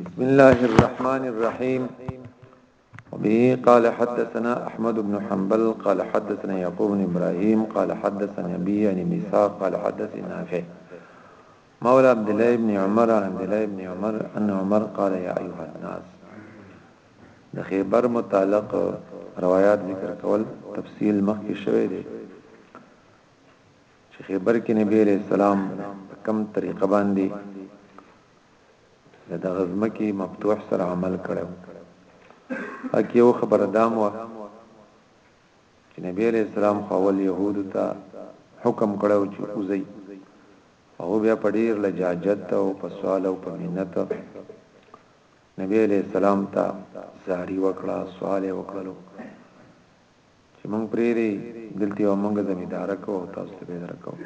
بسم الله الرحمن الرحيم وبه قال حدثنا أحمد بن حنبل قال حدثنا يعقوب بن إبراهيم قال حدثنا أبي عن ميثاق قال حدثنا نافع مولى عبد الله بن عمر عن عبد الله بن عمر أن عمر قال يا أيها الناس د متعلق روايات ذکر کول تفصيل مخکې شوی دی چې خیبر کې نبی عليه السلام په کم طریقه باندې د غزمه کې مفتوح سره عمل کړو اکی یو خبر دام و چې نبی علیہ السلام خول يهود ته حکم کړو چې اوزي او بیا په ډیر لجاجت او په سوال او په مينت نبی علیہ السلام ته زاری وکړه سوال وکړلو چی مونږ پریری دلته یوه مونږ زمیداره کوو او تاسو ته به درکوو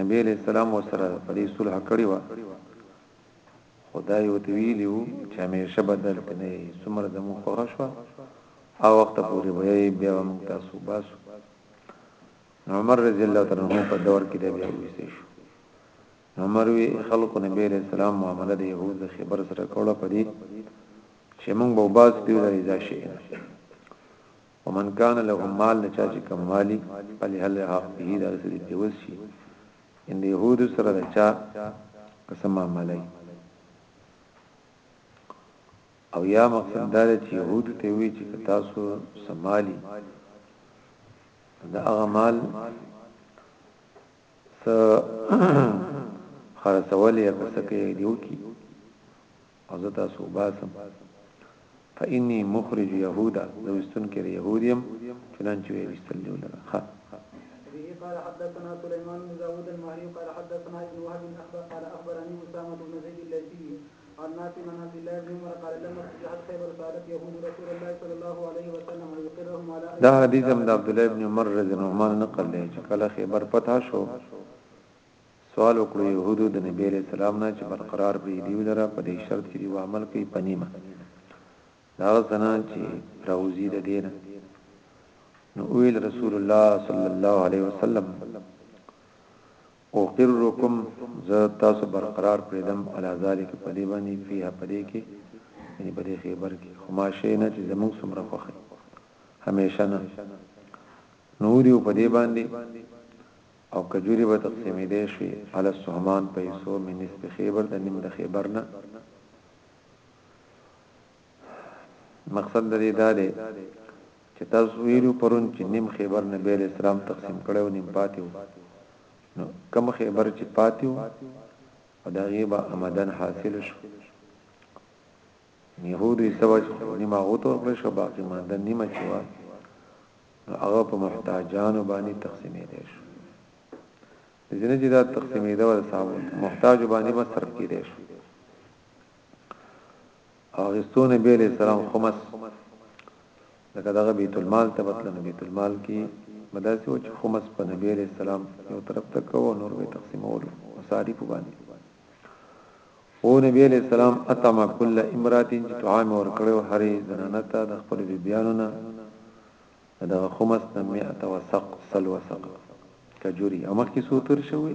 نبی علیه السلام ورسره په دې صلح کړی و خدای وته ویلی وو چې همیشه بدل تنه سمر زمو خوښ شو او وخت پورې به بیا مونږ تاسو باسو عمر رضی الله تعالی عنہ په دور کې د بیا وسه شو نو مروي خلقو نبي عليه السلام معامله د يهود د خبر سره کوله په دي چې مونږ به باز پيو د رضا شي ومن كان له مال نه چا چې کم مالي علي هل حق به د رسول په وسي ان د يهود سره د چا قسم عملي او یا مقصد دا چې يهود ته وی چې تاسو سمالي دا هغه مال څه خرڅول یا که څه کې دی وکي او زه تاسو وباسم فإني مخرج يهودا زه وستون کې يهوديم چنانچه وي وستل دی ولر ها به قال حدثنا سليمان بن داود المهري قال حدثنا ابن وهب اخبر قال اخبرني اسامه بن زيد الليثي عن نافع عن عبد الله بن عمر قال لما فتحت خيبر سالت يهود رسول الله صلى الله عليه وسلم ويقرهم على دا حدیث هم د عبد الله بن عمر رضی الله عنه نقل دی چې کله خیبر فتح شو سوال وکړو يهودو د نبی له سلام نه چې برقرار بری دی ولره په دې شرط چې دی عمل کوي پنیمه دا زنان چې راوزی د دین نو ویل رسول الله صلی الله علیه وسلم اقرکم زه تاسو برقرار پریدم علی ذلک په دې باندې فیها په دې کې یعنی په دې خیبر کې خو ما شی نه چې زموږ څومره خوخی همیشه نه نوری په دې باندې او کجوري به تقسیمې دي شي علی السهمان پیسو من نسب خیبر د نیم د خیبر نه مقصد د دې دا دی چې تاسو ویلو پرون چې نیم خیبر نبی علیہ السلام تقسیم کړو نیم پاتې وو نو کم خیبر چې پاتې وو او دا غیبه آمدن حاصل شو يهودو یې سبا نیمه غوته ورکړل شو باقي مانده نیمه چې و نو هغه په محتاجانو باندې تقسیمې دي شو ځینې چې دا تقسیمې دا ور صاحب محتاج باندې به صرف کې دي شو او غستو نبی علیہ السلام خمس لکه دغه بیت المال ته بتل بیت المال کې مداسي و چې خمس په نبی علیہ السلام یو طرف ته کو نور به تقسیمول مصارف باندې او نبی علیہ السلام اتم کل امرات چې طعام ور کړو هرې زنانه ته د خپل بیبيانو نه دغه خمس نه 100 وسق سل وسق کجوري امخ کې سوتر شوی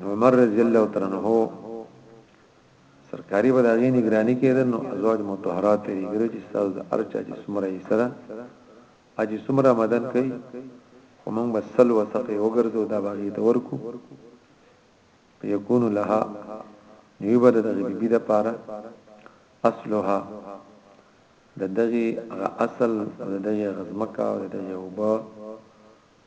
نو عمر رضی الله تعالی عنہ سرکاري بداغي نگرانی کېدل نو ازواج متطهرات یې ګرځي چې تاسو د ارچا چې سمره یې سره اجي سمره مدن کوي خو موږ بس سل وسقه وګرځو دا باغی ته ورکو یکون لها نیو بد دغه بی د پاره اصلها د دغه اصل د دغه غزمکا او د دغه وبا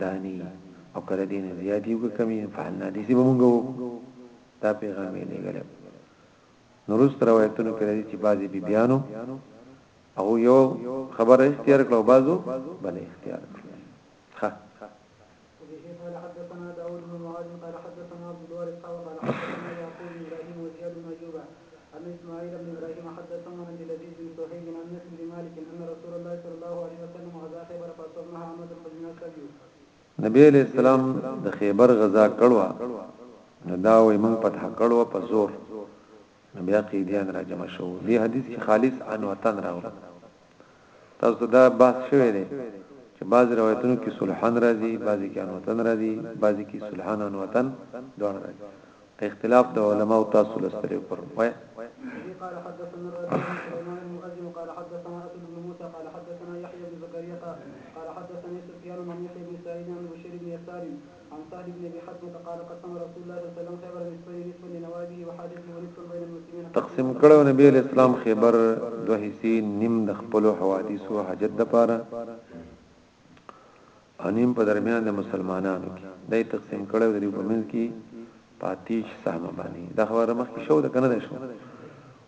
دانی او که د دین زیات یو که کمی فعلنا دیسی به مونږ وو دا پیغام یې لګل نورست روایتونو کې راځي چې بعضی بی بیانو او یو خبره اختیار کړو بعضو بل اختیار کړو ها عن اسماعيل بن ابراهيم حدثهم عن عبد العزيز بن صهيب عن انس بن مالک ان رسول الله صلى الله عليه وسلم غزا خيبر فاصبناها عمد فجنا سبيو نبی علیہ السلام د خیبر غزا کړوا نو دا وای مونږ فتح کړو په زور نو بیا قیدیان را جمع شو دی حدیث کې خالص ان وطن راغله تاسو ته دا بحث شوی دی چې بعض روایتونو کې صلحان راځي بعضي کې انوتن راځي بعضي کې صلحان انوتن دوه راځي اختلاف د علما او تاسو لستري پر وای قال حدثنا سليمان المؤذن قال حدثنا اسد بن موسى قال حدثنا يحيى بن زكريا قال حدثني سفيان عن يحيى بن سعيد عن بشير بن يسار عن سهل بن ابي حتمة قال قسم رسول الله صلی الله علیه وسلم خیبر نصفین نصف لنوابه وحاجته ونصف بین المسلمین تقسیم کړو نبی علیہ السلام خیبر دوه حصے نیم د خپل حوادث او حاجت د پاره انیم په درمیان د مسلمانانو کې دای تقسیم کړو د دې په منځ کې پاتیش سهم باندې دا خبره مخکې شو د کنه ده شو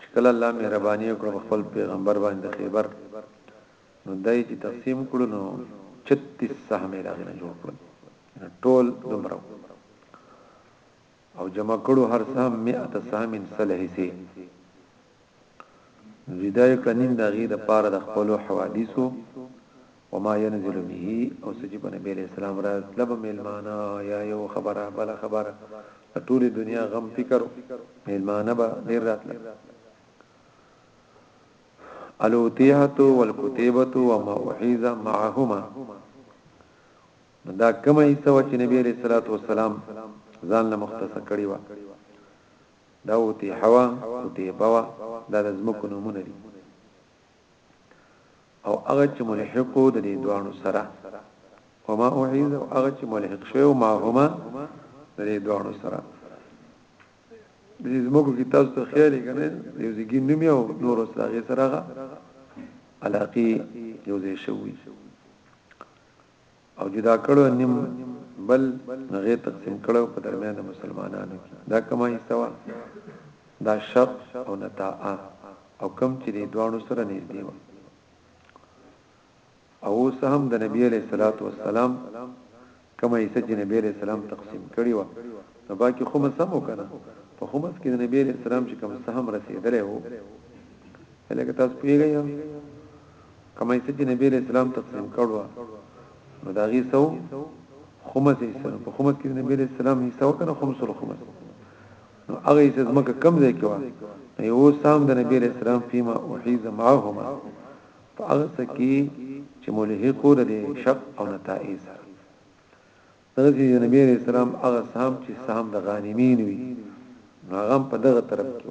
چې کله الله مهرباني وکړه په خپل پېغمبر باندې د خېبر نو دای چې تقسیم کړو نو 36 سهم یې داغې نه جوړ کړل ټول دومره او جمع کړو هر سهم 100 سهم سلحې سي جدا کړنیم داغې د پاره د خپل حوادثو وما ينزل به او څه چې په نبي عليه السلام را طلب ميلمانه يا يو خبره بل خبره د ټولې دنیا غم فکر ميلمانه به ډېر راتلل الوتیحت والکتیبت وما احیز معهما دا کوم ایسه و چې نبی علیہ الصلوۃ والسلام ځان له مختص کړی و دا وتی حوا وتی بوا دا د زمکو نمونه دي او هغه چې ملحقو د دې دوانو سره وما اعيذ او هغه چې ملحق شوی او ما هما د دې دوانو سره د دې زموږ کې تاسو ته خیالي کنه یو ځګی نوم یو نور سره هغه سره علاقه یو ځای شوی او جدا کړو نیم بل هغه تقسیم کړو په درمیان مسلمانانو کې دا کومه حصہ دا شط او نتاء او کم چې د دوانو سره نږدې و او سهم د نبی علیہ الصلوۃ والسلام کومه حصہ چې نبی علیہ السلام تقسیم کړی و نو باقي خمس هم وکړه په خمس کې د نبی علیہ السلام چې کوم سهم رسیدلې وو لکه تاسو پیږئ کميسه چې نبی علیہ السلام تقسیم کړو نو دا غي سو خمس حصہ په خمس کې نبی علیہ السلام حصہ وکړه خمس الخمس نو هغه حصہ زمکه کم ځای کې و یو سام د نبی علیہ السلام فيما احيز معهما فاغه سکی چې ملحقو د شق او نتائز دغه چې نبی علیہ السلام هغه سام چې سام د غانمین وي هغه په دغه طرف کې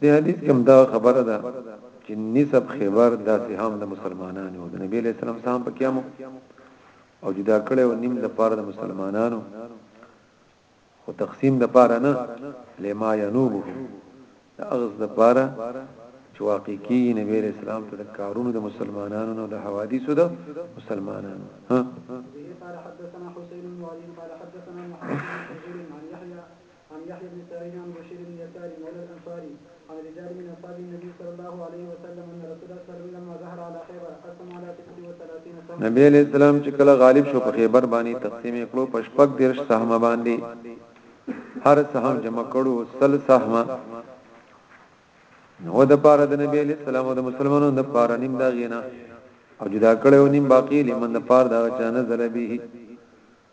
دې حدیث کې هم دا خبره ده چې نسب خیبر دا سهام د مسلمانانو د نبی له سلام سهام په کېمو او جدا کړي او نیم د پاره د مسلمانانو خو تقسیم د پاره نه لما ينوبه د اغز د پاره چې واقع کی نبی رسول الله ته د کارونو د مسلمانانو نو د حوادثو د مسلمانانو ها قال حدثنا حسين بن علي قال حدثنا محمد بن عن يحيى عن يحيى بن سعيد عن بشير بن يسار مولى الانصاري عن رجال من اصحاب النبي صلی الله عليه وسلم ان رسول الله صلی الله عليه وسلم لما ظهر على خيبر قسم على 36 سهم نبی علیہ السلام چې کله غالب شو په خیبر باندې تقسیم کړو په شپږ درش سهم باندې هر سهم جمع کړو سل سهم نو د پاره د نبی علیہ السلام او د مسلمانانو د پاره نیم دا غینا او جدا کړو نیم باقی لمن د پاره دا چانه زلبی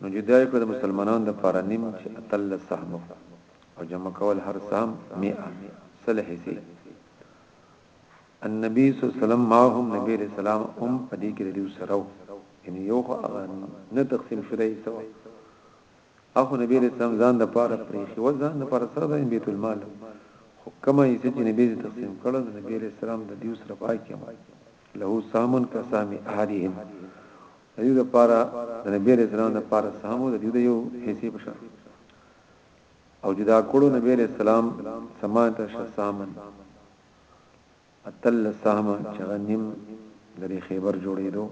نو جدا یې کړه د مسلمانانو د پاره نیم چې اتلس سهمه او جمع کول هر سهم 100 سل حصے النبي صلی الله علیه وسلم ما هم نبی علیہ السلام هم پدې کې لري سره یعنی یو خو نه تقسیم شوه یې سوا اخو نبی علیہ السلام ځان د پاره پرې خو ځان د پاره سره د بیت المال خو کما یې چې نبی دې تقسیم کړو نبی علیہ السلام د دیو سره پاکه له سامن کا سامي احدهم د دوی لپاره د نبی علیہ السلام لپاره سهم او د دوی د یو حصے په شان او جدا کړو نبی علیہ السلام سمان تر شسامن اتل سهم چغنیم لري خیبر جوړېدو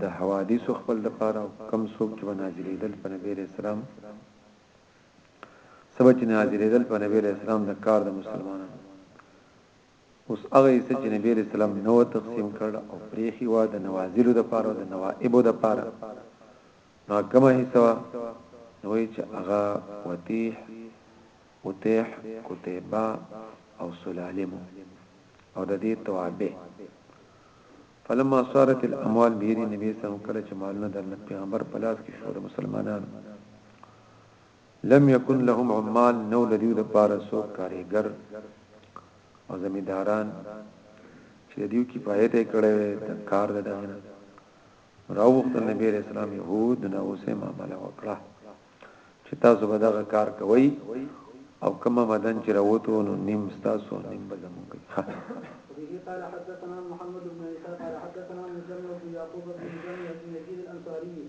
د حوادث خپل د پاره کم څوک چې نازلې دل په نبی علیہ السلام سبا چې نازلې دل په نبی علیہ السلام د کار د مسلمانانو اوس هغه حصه چې نبي علیه السلام نه وه تقسیم کړ او پرېښي وه د نوازلو دپاره او د نوائبو دپاره نو هغه کومه حصه وه نو وایي چې هغه وتیح اتیح کتیبه او سلالم او د دې توابع فلما صارت الاموال بيد النبي صلی الله علیه وسلم کله چې مالونه د پیغمبر په لاس کې شو د مسلمانانو لم يكن لهم عمال نو لديو د پاره سوک کاریګر او زمیداران چې دیو کفایت کړي وي د کار د دغه نه راو وخت نبی رسول الله يهود نه اوسه معاملې وکړه چې تاسو به دغه کار کوي او کما مدن چې راوته نو نیم تاسو نیم به زموږ ښه قال حدثنا محمد بن عيسى قال حدثنا مجمع بن يعقوب بن مجمع بن يزيد الانصاري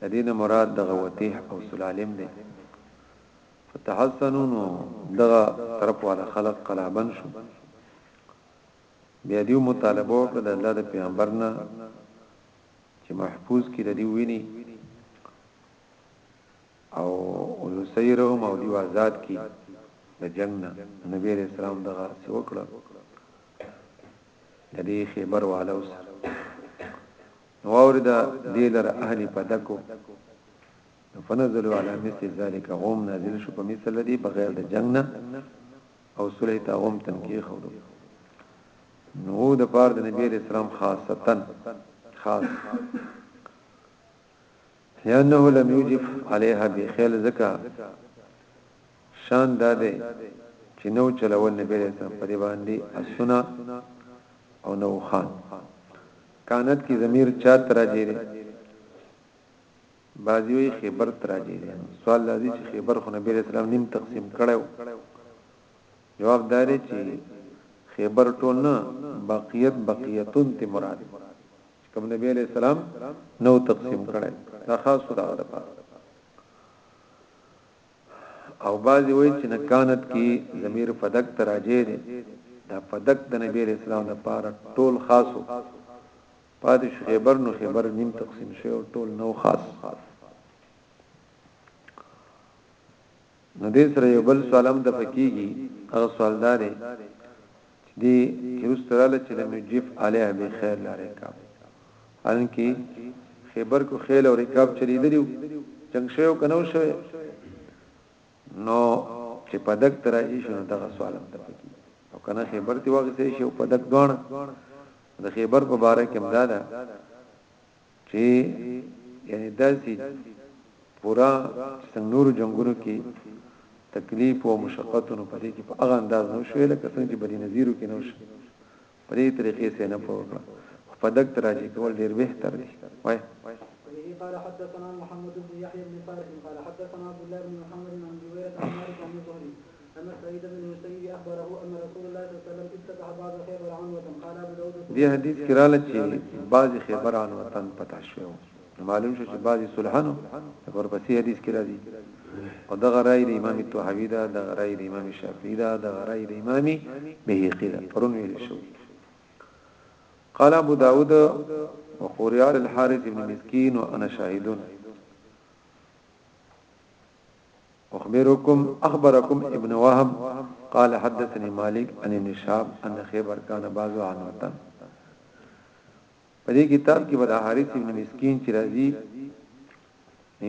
د دې نه مراد دغه وتیح او سلالم دی فتحسنو نو دغه طرف والا خلق قلابن شو بیا دیو مطالبه وکړه د الله د پیغمبر نه چې محفوظ کړي دی ویني او یسیرهم او دیو آزاد کی د جنگ نه نبی علیہ السلام دغه سی وکړه د دې خیبر والو سره نو اورید دی لر اهل پدکو فنزلوا على مثل ذلك غوم نازل شو په مثل دی بغیر د جنگ نه او سلی تا غوم تنکی خورو نو د پار د نبی اسلام خاصتا خاص لانه لم یوجف علیها بخیل ځکه شان داده چې نو چلول نبی علیہ السلام په دې باندې اسونه او نو خان کانت کی ضمیر چا تراجه دی بازیوی خیبر تراجه دی سوال لازی چې خیبر خو نبی علیہ السلام نیم تقسیم کړو جواب داري چې خیبر ټول نه بقیت بقیتون ته مراد کوم نبی علیہ السلام نو تقسیم کړي دا خاص خدا ده پاره او بعضی وای چې نکانت کې ضمیر فدق تراجه دي دا فدق د نبی علیہ السلام لپاره ټول خاصو پاتې خیبر نو خیبر نیم تقسیم شوی ټول نو خاص نو دې سره یو بل سوال هم د فکیږي هغه سوال دا دی چې دې چرستراله چې لم یجف علیه به خیر لاره کا حالانکه خیبر کو خیل او رکاب چلی دریو جنگ شوی کنو شوی نو چې پدک تر ایشو دغه سوال هم د فکیږي او کنه خیبر تی واغ سه شو پدک دوان د خیبر په باره کې امدادا چي يعني داسي پوره چي څنګه نورو جنګونو کي تکليف او مشقت نو پدې کي په هغه انداز نه شوې لکه څنګه چي بني نذيرو کي نه شو پدې طريقې سره نه پوه کړه خو په دک تراجي کول ډېر بهتر دي وای وبه قال حدثنا محمد بن يحيى بن صالح قال حدثنا عبد الله بن محمد بن عبد الوارث عن مالك عن الزهري ان سعيد بن المسيب اخبره ان رسول الله صلى الله عليه وسلم افتتح بعض خيبر عنوة قال ابو داود دې حدیث کې رااله چې بعض خيبر عنوة پتاش شو معلوم شو چې بعضی صلحانو ورپسې حدیث کې راځي او دغه رائے د امام طحاوی دا دغه رائے د امام شافعی دا دغه رائے د امام بهقی دا پرون ویل شو قال ابو داود وقرئ على الحارث بن مسكين وانا شاهدون اخبركم اخبركم ابن وهب قال حدثني مالك عن ابن شهاب ان خيبر كان بعضو عنوتا په دې کتاب کې بدا حارث ابن مسکین چې راځي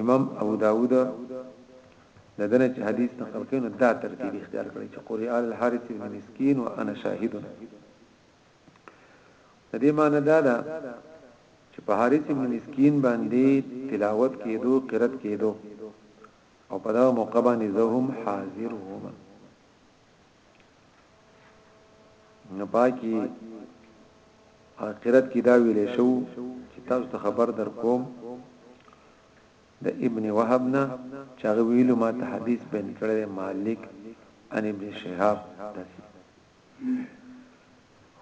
امام ابو داوود د دنه چې حدیث نقل کین دا ترتیب اختیار کړی چې قرئ الحارث ابن مسکین وانا شاهد د دې معنی دا ده چې په حارث ابن مسکین باندې تلاوت کېدو قرت کېدو او په دا موقع باندې زه هم حاضر وم نو پاکي اخرت کې دا ویلې شو چې تاسو ته خبر در کوم د ابن وهب نه چاغ ویلو ما ته حدیث بین کړی مالک ان ابن شهاب داسې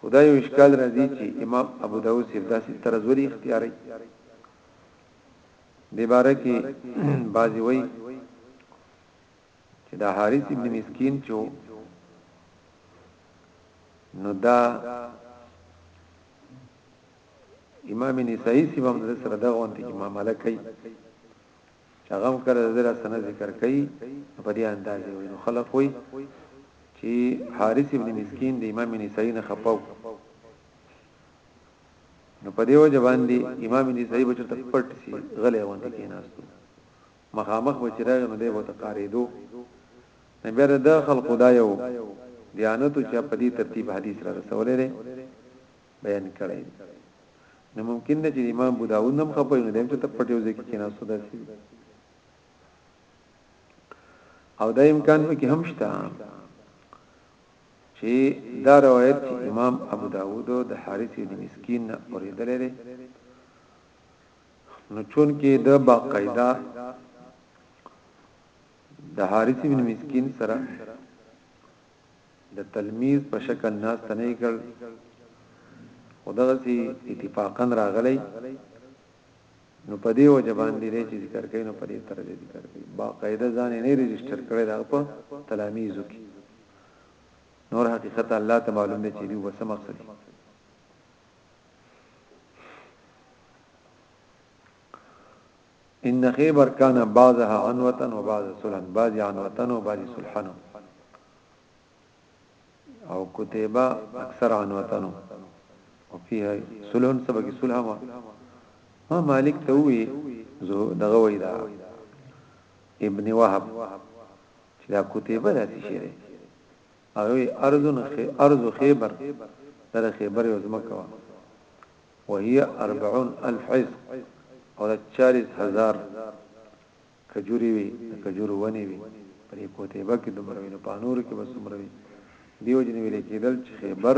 خدای یو اشکال راځي چې امام ابو داود صرف داسې طرز ولې اختیاري د باره کې بازی وای چې دا حارث ابن مسکین چې نو دا امام نسائی سی باندې سره دا غونډه کې معاملې کوي چې هغه هم کله دده سند ذکر کوي نو په دې انداز یې وایي نو خلق وایي چې حارث ابن مسکین د امام نسائی نه خپاو نو په دې وجه باندې امام نسائی به چرته پټ سي غلې وانت کې ناستو مخامخ به چراغ نو دی به تقاریدو نبی رد خلق خدایو دیانتو چې په دې ترتیب حدیث را رسولې بیان کړی دی نو ممکن ده چې امام ابو داوود هم خپل نه دی چې ته پټیو ځکه کې نه سودا سي او دا امکان به کې هم شته چې دا روایت چې امام ابو داوود د حارث بن مسکین نه اوریدل لري نو چون کې د باقاعده د حارث بن مسکین سره د تلميذ په شکل ناسته نه يې کړ خو دغسي اتفاقا راغلی نو په دې وجه باندې دی چې ذکر کوي نو په دې طرز یې ذکر کوي باقاعده ځان یې نه ريجسټر کړی دا په تلاميذو کې نور حقیقت الله ته معلوم دی چې دی وسه مقصد ان خیبر کان بعضها عنوه و بعض صلحا بعضی عنوه و بعضی صلحا او کتیبه اکثر عنوه او فيها صلح سبق صلح ما ما مالک ته وی زه دغه وای دا ابن وهب چې دا کتیبه داسې شری هغه وی ارضن خی ارض خیبر در خیبر یو زمکه وا وهي 40 الف عز او 40 هزار کجوري وی کجور ونی وی پرې کوتیبه کې دمروینو پانور کې بسمروي دیو جن ویل کېدل چې خیبر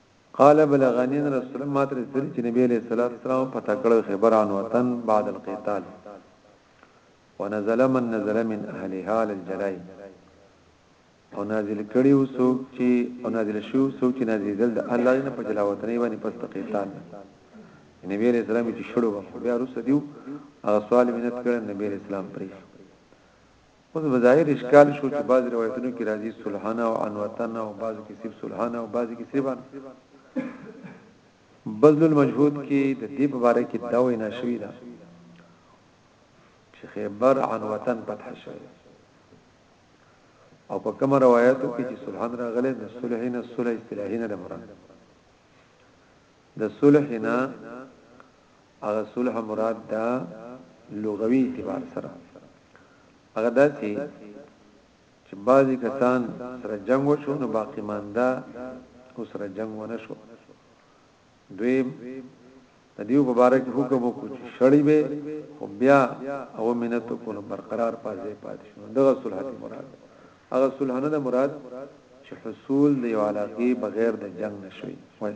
قال بلغني ان رسول الله ماتر سری چې نبی له صلوات والسلام په تکړه خبر عن وطن بعد القتال ونزل من نزل من اهلها للجلای او نازل کړي او څوک چې او نازل شو څوک چې نازل دل د الله نه په جلا وطنې باندې پس تقیتان نبی علیہ السلام چې شړو بیا روس دیو هغه سوال مینت کړ نبی علیہ السلام پرې اوس به ظاهر اشکال شو چې بعض روایتونو کې راځي صلحانه او انوتنه او بعض کې صرف صلحانه او بعض کې صرف بذل المجهود کې د دې په اړه کې دا وینا شوې ده چې خیبر عن وطن فتح شوه او په کوم روایتو کې چې صلحان راغله د صلحین صلح اصطلاحین د مراد د صلحینا هغه صلح مراد ده لغوي اعتبار سره هغه داسي چې بعضی کسان سره جنگ وشو نو باقی مانده او سره جنگ ونه شو دوی د دیو په باره کې حکم وکړ چې شړی به خو بیا او منت کو نو برقرار پاتې پاتې شو دغه صلح ته مراد هغه صلح نه مراد چې حصول دی علاقه بغیر د جنگ نشوي وای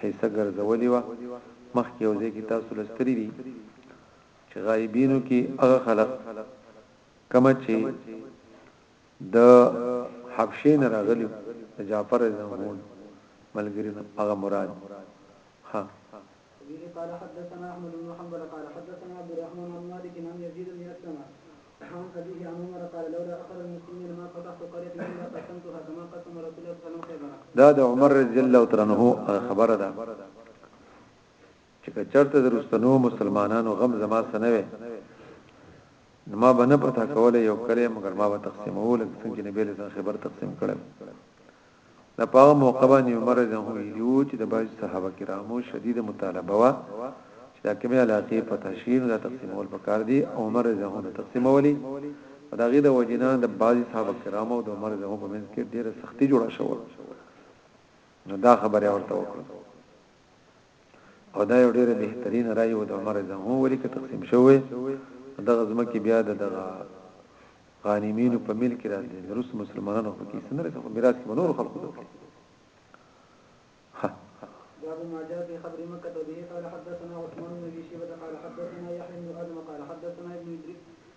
حصه ګرځولې وه مخکې یو ځای کې تاسو لوستلي دي چې غایبینو کې هغه خلک کوم چې د حبشې نه راغلي د جعفر زمون ملګری نه هغه مراد ها قال حدثنا احمد بن حنبل قال حدثنا عبد الرحمن بن مالك عن يزيد بن اسلم عن ابيه عن عمر قال لولا اثر المسلمين ما فتحت قريه الا قسمتها كما قسم رسول الله صلى الله عليه وسلم دا د عمر رضی الله تعالی عنہ خبره ده چې چرته درستنو مسلمانانو غم زما سنوي نو ما باندې پتا کوله یو کله مګر ما به تقسیمول څنګه نبی له خبر تقسیم کړم دا په هغه موقع باندې عمر رضی الله عنه ویلي وو چې د بعضې صحابه کرامو شدیده مطالبه وه چې دا کومې علاقې فتح شي نو دا تقسیمول پکار دي او عمر رضی الله عنه دا تقسیمولې او د هغې د وجې نه د بعضې صحابه کرامو او د عمر رضی الله عنه په منځ کې ډېره سختي جوړه شوه نو دا خبره ورته وکړه او دا یو ډیره بهترینه رای و د عمر رضی الله عنه ولی که تقسیم شوی دغه ځمکه بیا د دغه غانمینو په ملک کې راځي نورس مسلمانانو په کې سندره خو میراث کې نور خلکو ته کوي ها باب ما جاء في خبر مكة به قال حدثنا عثمان بن ابي شيبة قال حدثنا يحيى بن ادم قال حدثنا ابن ادريس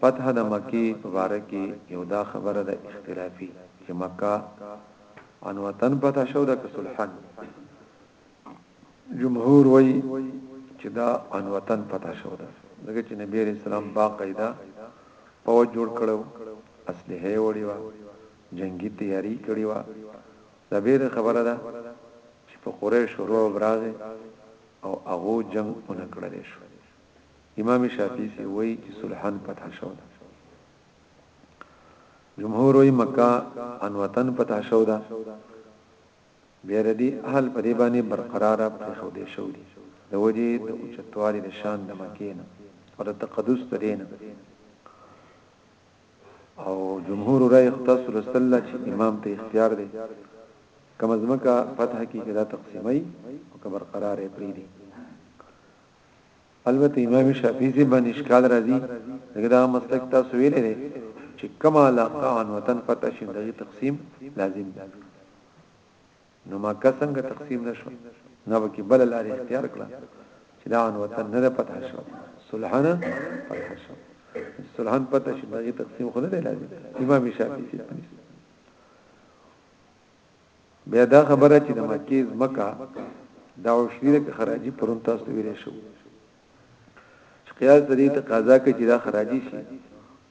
فتح د مکې په باره کې یو دا خبره ده اختلافي چې مکه عنوتاً فتح شو ده که صلحاً؟ جمهور وایي چې دا عنوتاً فتح شو ده ځکه چې نبی علیه السلام باقاعده پوځ جوړ کړو اسلحه یې وړې وه جنګي تیاری کړې وه دا به د خبره ده چې په قریش ورو براغه او هغه جنگ اونکړل شو امام شافعی سی وای چې صلحا فتح شو ده جمهور وای مکه ان وطن فتح شو ده بیا د دې اهل په دې باندې برقرار پر خو دې شو دي د وجه د اوچتوالي د شان د مکه نه او د تقدس ترې نه او جمهور را اختص رسول الله چې امام ته اختیار دی کمزمکه فتح کې کدا تقسیمای او کبر قرار پری دی البته امام شافعي صاحب باندې اشکال راځي ځکه دا مسلک تاسو ویلې دی چې کما لاقا عن وطن فتح شین دغه تقسیم لازم دی نو ما که څنګه تقسیم نشو نه وکي بل لار اختیار کړه چې دا عن وطن نه فتح شو صلحنا فتح شو صلحن فتح شین دغه تقسیم خو نه لازم امام شافعي صاحب بیا دا خبره چې د مکې زمکا دا عشریره کې خراجي پرون تاسو ویلې شو چې قیاس د دې تقاضا کوي چې دا خراجي شي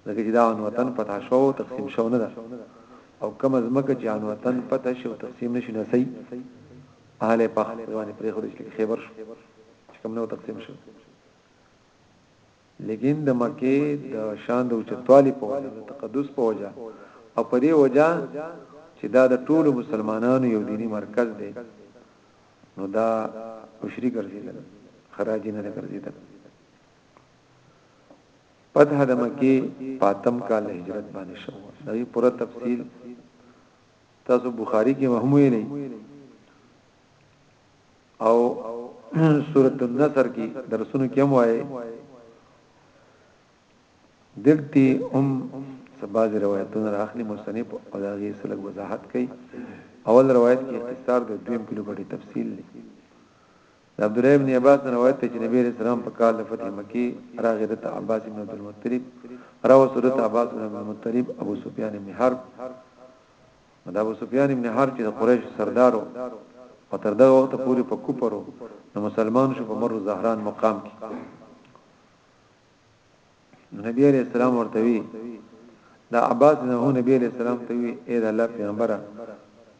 لکه چې دا ان وطن پتا شو تقسیم شو نه ده او کم از مکه چې ان وطن پتا شو تقسیم نشي نه صحیح اهل پخ باندې پرې خو دې خبر شو چې کم نو تقسیم شو لیکن د مکې د شان د اوچتوالي په وجه، د تقدس په وجه او په دې وجه چې دا د ټولو مسلمانانو یو دیني مرکز دی نو دا عشري ګرځیدل خراجي نه ګرځیدل. فتح د مکې پاتم کال د هجرت باندې شو. دا یې پوره تفصیل تاسو بخاری کې وهموي نه او سورۃ النصر کې درسونو کې هم وایي دلته هم سباز روایتونه راخلي مصنف او دا غي سلک وضاحت کوي اول روایت کې اختصار د دویم کلو غټي تفصیل دی د عبد الله ابن عباس روایت ته چې نبی رسول الله په کال د فتح مکی راغی د عباس ابن عبد المطلب راو سورۃ عباس ابن عبد المطلب ابو سفیان ابن حرب نو د ابو سفیان ابن حرب چې د قریشو سردار و او تر دغه وخته پورې په کفر و، نو مسلمان شو په مر الزهران مقام کې. نو نبی علیه السلام ورته وی د عباس نه هو نبی علیه السلام ته وی اې د الله پیغمبره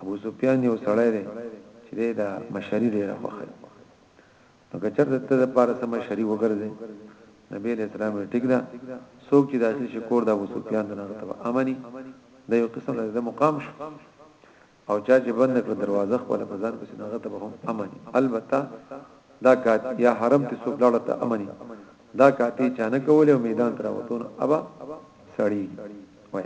ابو سفیان یو سړی دی چې د مشری ډیره خوښه نو که چرته ته د پاره څه مشري وګرځې نبي علیه السلام وی ټیک ده څوک چې داخل شي کور د ابو سفیان د نغته به امني د یو قسم له د مقام شو او چا چې بند کړ دروازه خپل په ځان پسې نغته به هم امني البته دا کات یا حرم ته څوک لاړ ته امني دا کاتې چانه کولې او میدان تراوتون ابا سړی وای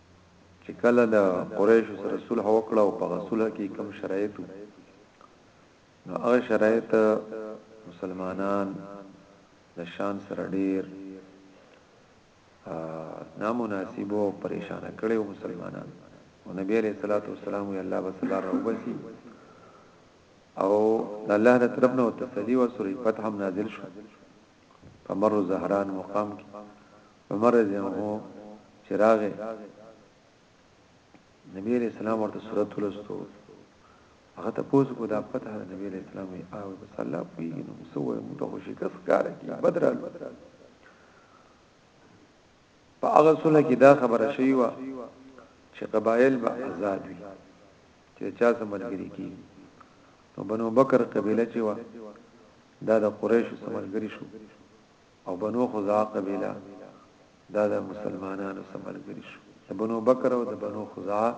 چې کله د قریشو سره صلح وکړه او په هغه صلح کې کم شرایط وو نو هغه شرایط مسلمانان د شان سره ډیر نامناسب او پریشان کړي او مسلمانان او نبی عليه الصلاه والسلام وی الله وسلا روبسي او الله د طرف نو تسلی او سورې فتح هم نازل شو په مر زهران مقام کې عمر رضی الله عنه چې راغې نبی علیہ السلام ورته صورت ولستو هغه ته پوز کو دا پته د نبی علیہ السلام وی او صلی الله پیږي نو سو وي موږ خو شکست کار کی بدر په هغه سره کې دا خبره شوی و چې قبایل به آزاد وي چې چا سمجګری کی نو بنو بکر قبیله چې و دا د قریش سمجګری شو او بنو خزاع قبيله دا د مسلمانانو سره ملګری شو د بنو بکر او د بنو خزاع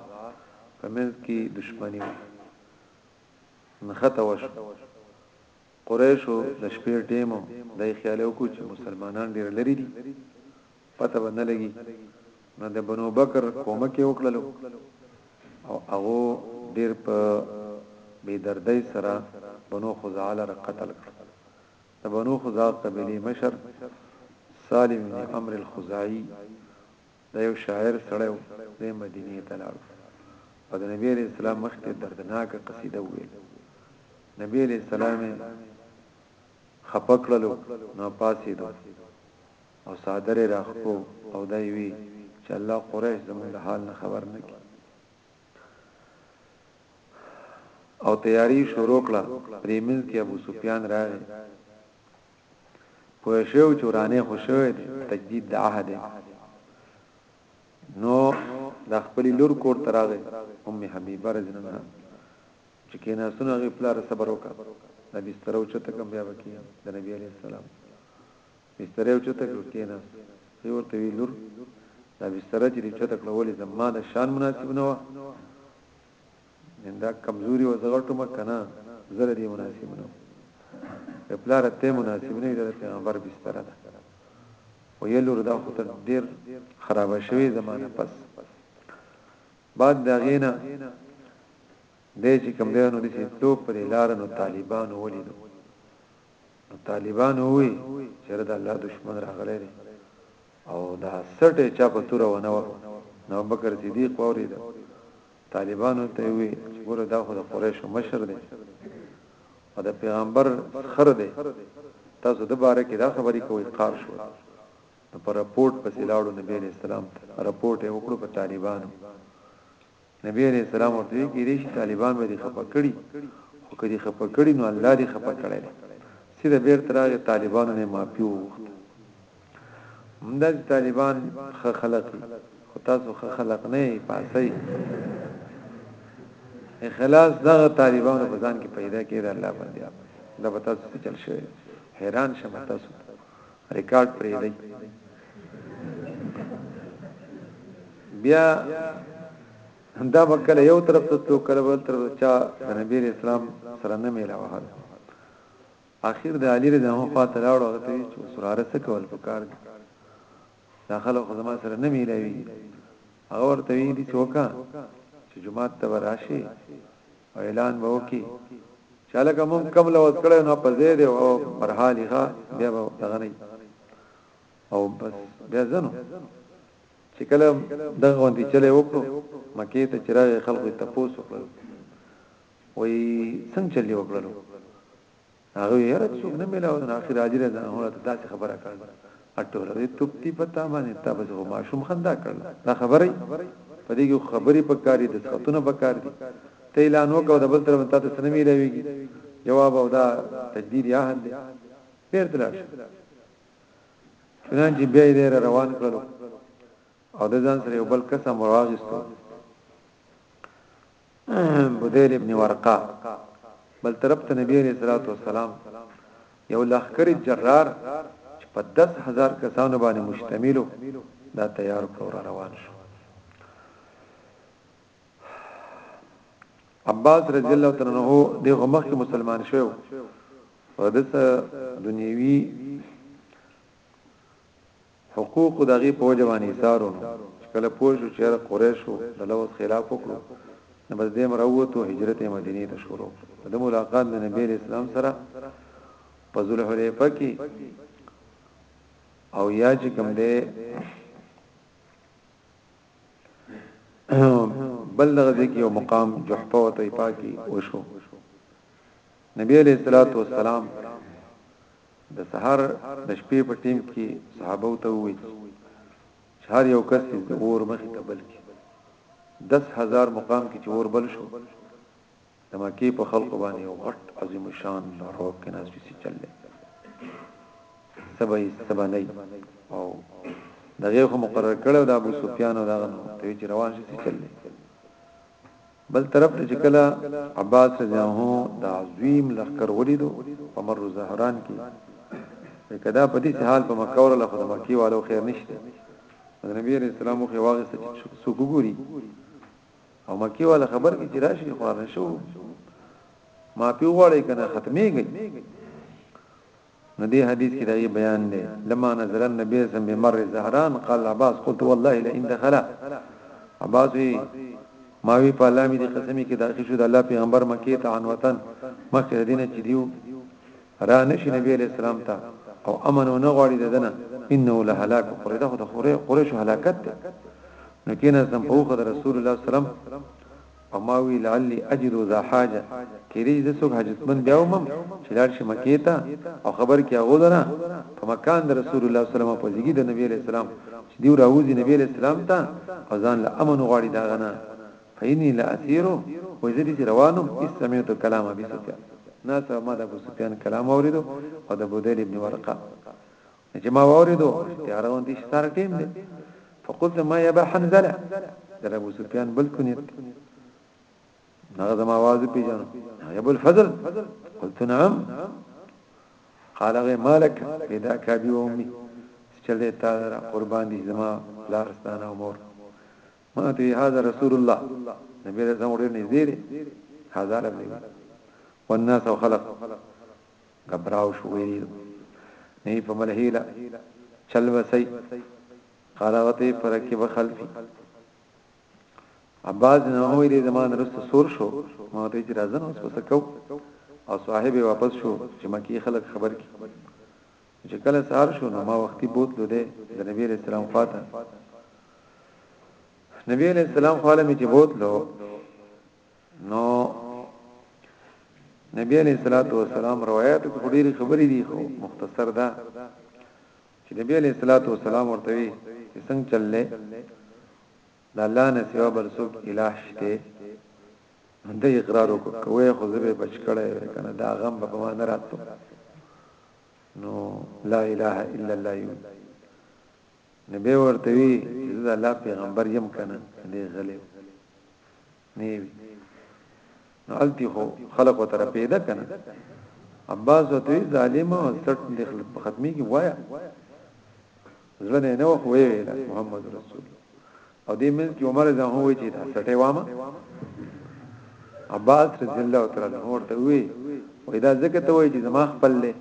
په منځ کې دښمنی نخته وشو قریشو د شپې ټیمو د خیال وکړو چې مسلمانان ډیر لري دي پته باندې لګي نو د بنو بکر کومک وکړلو او هغه ډیر په بی دردی سره بنو خزاله را قتل کړ د بنو خزاعه قبیلې مشر سالم بن عمرو الخزاعي د یو شاعر سړی و د مدینې ته لاړ او د نبی علیہ السلام مخکې دردناک قصیده ویل نبی علیہ السلام خپکړلو نو پاسې دو او صادر راخو او دای وی چې الله قریش زموږ د حال نه خبر نه کی او تیاری یې شروع کړه، په دې منځ کې ابو سفیان راغی، پوه شو چې ورانی خو شوی دی، تجدید د عهد دی، نو د خپلې لور کور ته راغی، ام حبیبه رضی الله عنها چې کېناستون هغې پلار صبر وکړ، د بستره اوچته کړ، بیا به کېناست، د نبي علیه السلام بستره یې اوچته کړه او کېناست. هغې ورته وویل، لور! دا بستره چې دې اوچته کړه، ولې زما د شان مناسب نه وه؟ یعنې دا کمزورې وه، زه غټ وم، که نه زه له دې مناسب نه وم. وایي، پلاره! ته مناسب نه یې، دا د پیغمبر بستره ده. وایي، لور! دا خو تر ډېر خرابه شوې زما نه پس. بعد د هغې نه دی چې کوم دی نو داسې تلو، پرې لاره نو طالبانو ولیدو. نو طالبان ووی چیرې د الله دشمن راغلی دی او دا سټه چا په تور ونه وره نو بکر صدیق ووري دا طالبانو ته وی چې ګوره دا خو د قریشو مشر دی او د پیغمبر خر دی تاسو د باره کې دا خبرې کوي قار شو نو پر رپورت پسې لاړو نبی اسلام ته رپورت یې وکړو په طالبانو نبی علیه السلام ورته وی کیدای شي طالبان به دې خپه کړي خو که دې خپه کړي نو الله دې خپه کړی دی سیده بیرته راغی طالبانو نه معافي وغوښته همدا چې طالبان ښه خلق دي خو تاسو ښه خلق نه یې پاسي اخلاص دغه طالبانو په ځان کې پیدا کړي الله باندې دا به تاسو څه چل شي حیران شمه تاسو ریکارډ پرې دی بیا دا وکړه یو طرف ته تو کړه بل طرف چا د نبی اسلام سره نه میلا وهل اخر د علی رضی الله خوا ته لاړ او ته چې سراره څه کول پکار دي داخله خو زما سره نه میلاوي هغه ورته وی دي چې وکا چې جمعه ته راشي او اعلان به وکي چې لکه مونږ کم لوز کړو نو په زید او مرحالي ښه بیا به دغه نه او بس بیا زنو چې کله دغه غونډې چلے وکړو مکه ته چراغ خلکو ته پوسو کړو وای څنګه چلی وکړو هغه یاره څوک نه ملاو نه اخر راځي له ځان هره داسې خبره کړل اټوله دې توپ دی پتا باندې تا بس هو ماشوم خندا کړل دا خبره په دې کې خبرې پکاري د سختونه پکار دي ته اعلان وکاو د بل طرف ته ته سنمي لويږي جواب او دا تجدید یا حد پیر تلاش چنانچه بیا یې روان کړل او د ځان سره یو بل کس هم راغستو بدیل ابن ورقه بل طرف ته نبی عليه الصلاه والسلام یو لخر جرار چې په 10000 کسانو باندې مشتملو دا تیار کړو را روان شو عباس رضی الله تعالی عنہ دغه مخکې مسلمان شو او دته دنیوي حقوقو د هغې په وجه باندې ایثارو نو چې کله پوه شو چې یاره قریشو د لوظ خلاف وکړو نو بس دیم راووتو هجرت یې مدینې ته شروع کړو د ملاقات د نبی علیه السلام سره په ذوالحلیفه کې او یا چې کوم دی بل دغه ځکه یو مقام جحفه او طیفه کې وشو نبی علیہ الصلوۃ والسلام د سحر د شپې په ټیم کې صحابه ته وویل چې هر یو کس د اور مخې ته بل کې 10000 مقام کې چې اور بل شو د مکه په خلق باندې یو غټ عظیم شان روب کې ناس پسی چللې سبای سبنای او دغه خو مقرر کړو د ابو سفیان او دغه ته چې روان شي چللې بل طرف ته چې کله عباس رضی الله عنه د عظیم لخر ولیدو په مر زهران کې لکه دا په دې حال په مکه ورله خو د مکی والو خیر نشته د نبی رسول الله مخې واغې چې څوک ګوري او مکی والا خبر کې چې راشي خو نه شو ما پی وړې کنه ختميږي نو دې حديث کې داغي بيان دی لما نزل النبي صلي الله عليه وسلم بمر زهران قال عباس قلت والله لئن دخل عباس وی ماوی په الله می دي قسمی کې داخل شو د الله پیغمبر مکه ته عن وطن مخکې دینه چې دیو را نشي نبی علیہ السلام ته او امن نه غواړي ددنه انه له هلاک قریده خو د قریش هلاکت ته نو کینه سم په خو د رسول الله سلام او ما وی لعلی اجدو ذا حاجه کیدی چې زه څوک حاجتمند بیا ومم چې لاړ شي مکې ته او خبر کې هغه لره په مکان د رسول الله صلی الله علیه وسلم په ځګی د نبی علیہ السلام چې دیو راوځي نبی علیہ السلام ته او ځان له امن غواړي دا غنه فینی لا اسیرو وزری چې روانم استمیت کلام ابي سفیان ناس ما د ابو سفیان کلام اوریدو او د بودیل ابن ورقه چې ما واوریدو تیار وم دي ستاره ټیم دی فقلت ما يبا حنزله دل ابو سفیان بل کنیت هغه زما आवाज پیژنو یا ابو الفضل قلت نعم قال غي مالك اذا كابي وامي چلې تا قربان دي زما لارستانه امور ما ته هاذا رسول الله نبی رسول الله نږدې هاذا ربي والناس وخلق ګبراو شو ویری نه په بل هیله چل وسی قراوته پر کې بخل کی عباس نه هوې دې زمان رست سور شو ما ته چې راځن اوس پس کو او صاحب واپس شو چې مکی خلک خبر کی چې کله سهار شو نو ما وختي بوتلو دې د نبی رسول الله خواته نبی علیہ السلام خاله می چې بوتلو نو نبی علیہ الصلوۃ والسلام روایت کې ډېری خبرې دي خو مختصر ده چې نبی علیہ الصلوۃ والسلام ورته وی چې څنګه چللې د الله نه سوا بل څوک الہ شته د اقرار وکوي خو زه به بچ کړی کنه دا غم په ما نه راتلو نو لا اله الا الله نو بیا ورته وی چې زه د الله پیغمبر یم کنه دې غلې نه وی نو التی خو خلق و تر پیدا کنه عباس وته ظالم او سټ دې خلق په ختمي کې وایا ځنه نه وخت وی محمد رسول او دې من کې عمر زه هو چې دا سټه وامه عباس رضی الله تعالی عنہ ورته وی وای دا ځکه ته وای چې زما خپل له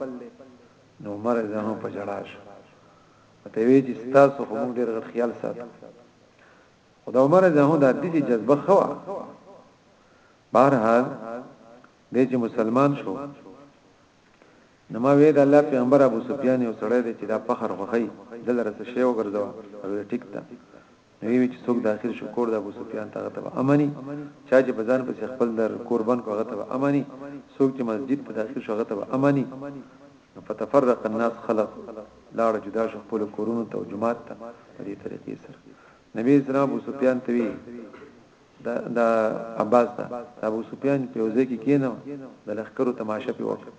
نو عمر زه په جړاش ته وی چې ستاسو خو موږ ډیر غټ خیال ساتو خو د عمر زه دا د دې جذبه خوا بهرحال دې چې مسلمان شو نو ما وې د الله پیغمبر ابو سفیان یو سړی دی چې دا فخر خوخی دلته شی وګرځوا او ټیک تا نو وی چې څوک داخل شو کور د ابو سفیان ته هغه ته به امنی چا چې په ځان پسې خپل در کور بند کړو هغه ته به امنی څوک چې مسجد ته داخل شو هغه ته به امنی نو فتفرق الناس خلق لاړه جدا شو خپل کورونو ته او جماعت ته په دې طریقې سره نبی اسلام ابو سفیان ته وی دا دا عباس دا ابو سفیان په وزه کې کینو د لخرو تماشه په وکړه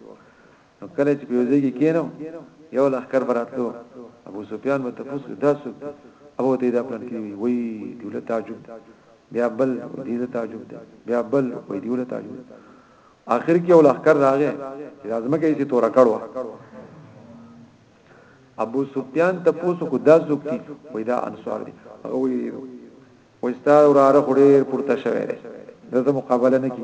نو کله چې په یو ځای کې کېنو یو لخر براتلو ابو سفیان مت پوس دا سو ابو ته دا پلان کې وی دولت تعجب بیا بل دې ته تعجب بیا بل وی دولت تعجب اخر کې یو لخر راغې چې لازمه کې چې تور کړو ابو سفیان ته پوس کو دا سوک دي وی دا انصار دي او وی وستا وراره خوري پورته شوی دغه مقابله نه کی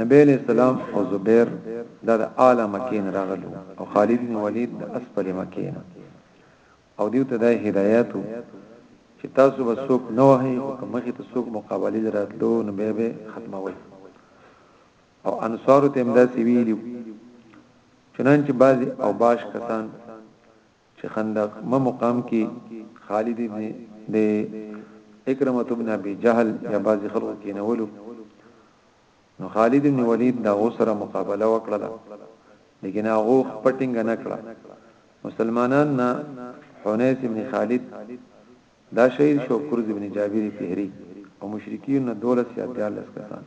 نبی علیه السلام او زبیر دا د اعلی مکې نه راغلو او خالد بن ولید د اسفل مکې نه او دیو ته د هدایت چې تاسو به څوک نه وهي او کومه ته څوک مقابله لراتلو نو به به ختموي او انصار ته امدا سی ویلو چنانچه بعضی او باش کسان چې خندق مه مقام کې خالد ابن د اکرمه ابن ابي جهل یا بعضی خلکو کې نولو نو خالد ابن ولید دا غوسره مقابله وکړه لیکن هغه خپټینګ نه کړه مسلمانان نه حنیس ابن خالد دا شهید شو کرز ابن جابر فهری او مشرکین نه دولس یا دیالس کسان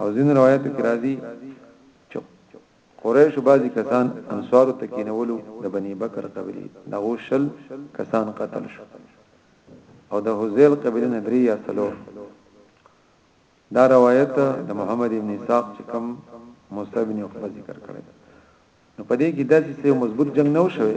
او ځین روایتو کې راځي چې قریش بعضی کسان انصارو ته کینولو د بنی بکر قبلی دغه شل کسان قتل شو او د حذیل قبلی ندری یا سلور دا روایت د محمد ابن اسحاق چې کوم موسی ابن عقبه ذکر کړی نو په دې کې داسې څه مضبوط جنگ نه وشوي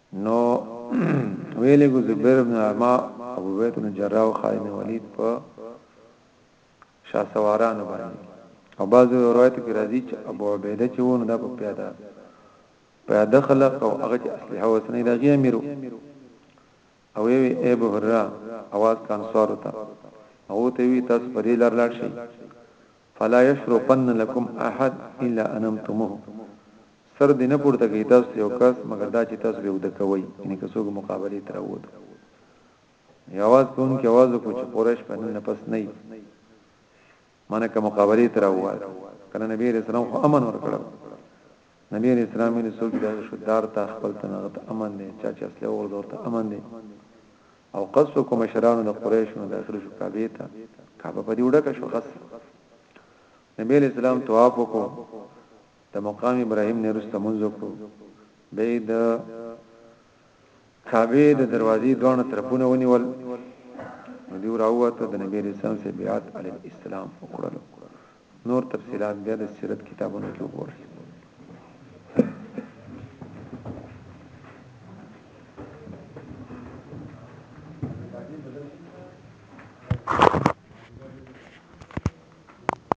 نو ویلې ګو زبیر بن عما ابو بیت بن جراح او خالد بن ولید په شاسوارانو باندې او بعض روایت کې راځي چې ابو عبیده چې ونه دا په پیاده پیاده خلق او هغه چې اسلحه وسنه دغه امیرو او وی ای بهرا आवाज کان سوارو ته او ته وی تاسو په دې لار لاړ شئ فلا يشرقن لكم احد الا انمتموه سر دې نه پورته کوي تاسو ته یو کس مګر دا چې تاسو به وده کوي یعنی که څوک مقابله تر ووت یواز په ان کې आवाज وکړو چې قریش په نن پس نه وي مانه که مقابله تر ووت کله نبی رسول الله امن ورکړو نبی علیه السلام ویلي، څوک چې د هغې شدار ته خپل تن هغه ته امن دی، چا چې اصلح وغورځوله ورته امن دی او قصف وکړو مشرانو د قریشو نو داخل شو کعبه ته کعبه په دې وډکه شو غص نبی علیه السلام طواف وکړو د مقام ابراهیم نه رسته منځ وکړو به د کعبې د دروازې دواړه طرفونه ونیول نو دیو راوته د نبی رسول سره بیعت علی السلام وکړلو نور تفصيلات بیا د سیرت کتابونو کې وګورئ